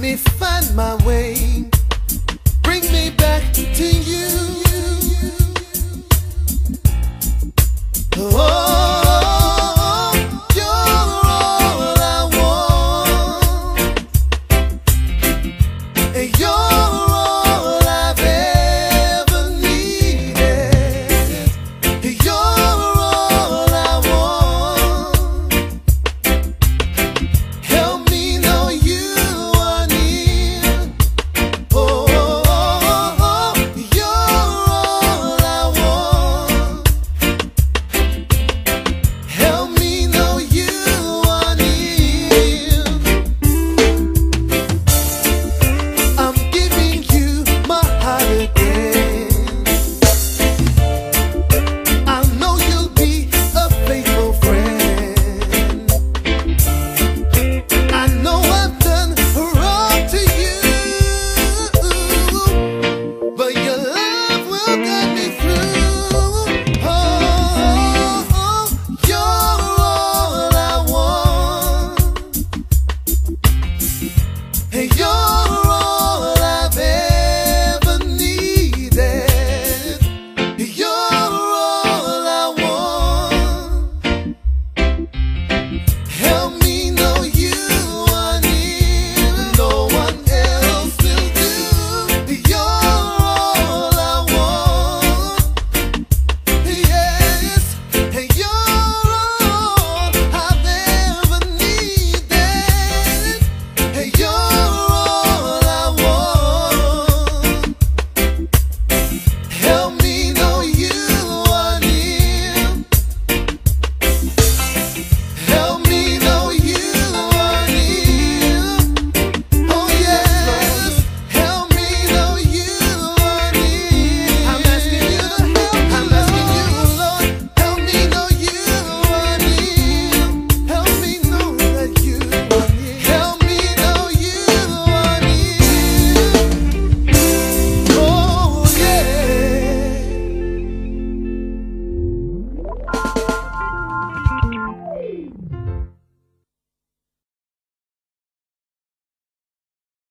me find my way.